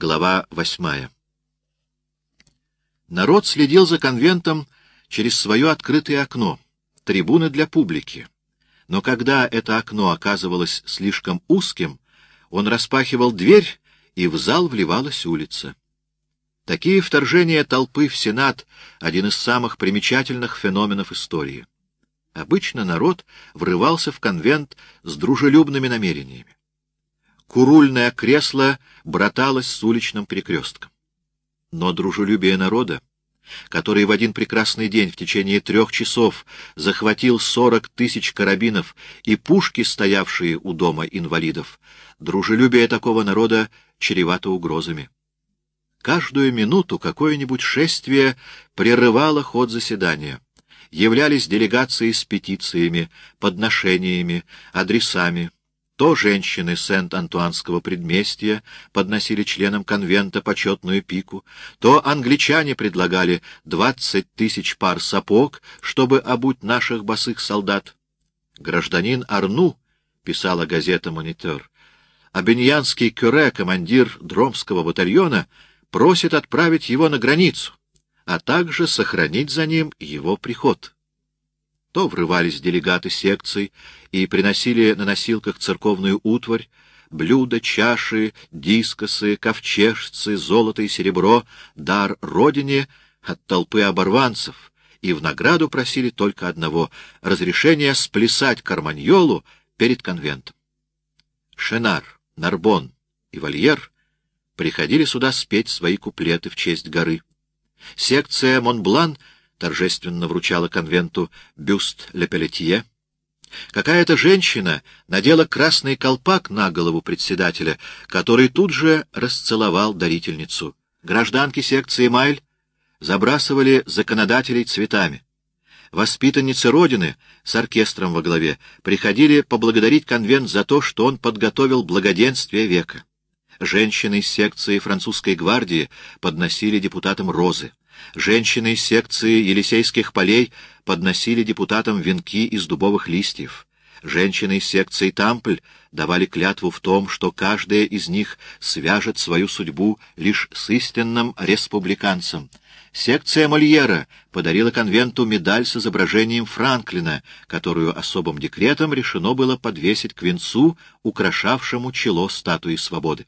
Глава восьмая. Народ следил за конвентом через свое открытое окно, трибуны для публики. Но когда это окно оказывалось слишком узким, он распахивал дверь, и в зал вливалась улица. Такие вторжения толпы в Сенат — один из самых примечательных феноменов истории. Обычно народ врывался в конвент с дружелюбными намерениями курульное кресло браталось с уличным перекрестком. Но дружелюбие народа, который в один прекрасный день в течение трех часов захватил сорок тысяч карабинов и пушки, стоявшие у дома инвалидов, дружелюбие такого народа чревато угрозами. Каждую минуту какое-нибудь шествие прерывало ход заседания. Являлись делегации с петициями, подношениями, адресами — то женщины Сент-Антуанского предместья подносили членам конвента почетную пику, то англичане предлагали двадцать тысяч пар сапог, чтобы обуть наших босых солдат. Гражданин Арну, писала газета «Монитор», Абиньянский кюре, командир Дромского батальона, просит отправить его на границу, а также сохранить за ним его приход. То врывались делегаты секций и приносили на носилках церковную утварь, блюда, чаши, дискосы, ковчежцы, золото и серебро, дар родине от толпы оборванцев, и в награду просили только одного — разрешения сплясать карманьолу перед конвентом. Шенар, Нарбон и Вольер приходили сюда спеть свои куплеты в честь горы. Секция Монблан торжественно вручала конвенту бюст Лепелетье, Какая-то женщина надела красный колпак на голову председателя, который тут же расцеловал дарительницу. Гражданки секции Майль забрасывали законодателей цветами. Воспитанницы Родины с оркестром во главе приходили поблагодарить конвент за то, что он подготовил благоденствие века. Женщины из секции французской гвардии подносили депутатам розы. Женщины из секции Елисейских полей подносили депутатам венки из дубовых листьев. Женщины из секции Тампль давали клятву в том, что каждая из них свяжет свою судьбу лишь с истинным республиканцем. Секция Мольера подарила конвенту медаль с изображением Франклина, которую особым декретом решено было подвесить к венцу, украшавшему чело статуи свободы.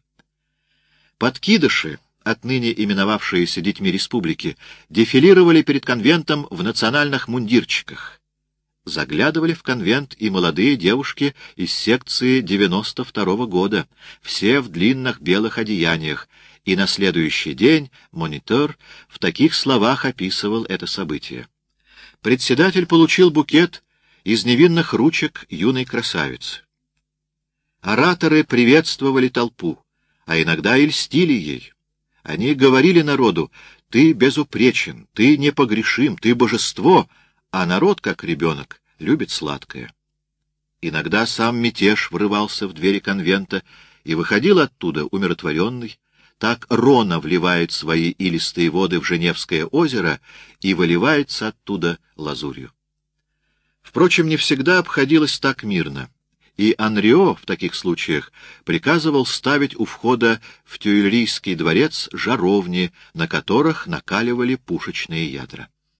Подкидыши отныне именовавшиеся детьми республики, дефилировали перед конвентом в национальных мундирчиках. Заглядывали в конвент и молодые девушки из секции 92-го года, все в длинных белых одеяниях, и на следующий день монитор в таких словах описывал это событие. Председатель получил букет из невинных ручек юной красавицы. Ораторы приветствовали толпу, а иногда и льстили ей. Они говорили народу, ты безупречен, ты непогрешим, ты божество, а народ, как ребенок, любит сладкое. Иногда сам мятеж врывался в двери конвента и выходил оттуда умиротворенный. Так Рона вливает свои илистые воды в Женевское озеро и выливается оттуда лазурью. Впрочем, не всегда обходилось так мирно и Анрио в таких случаях приказывал ставить у входа в Тюильрийский дворец жаровни, на которых накаливали пушечные ядра.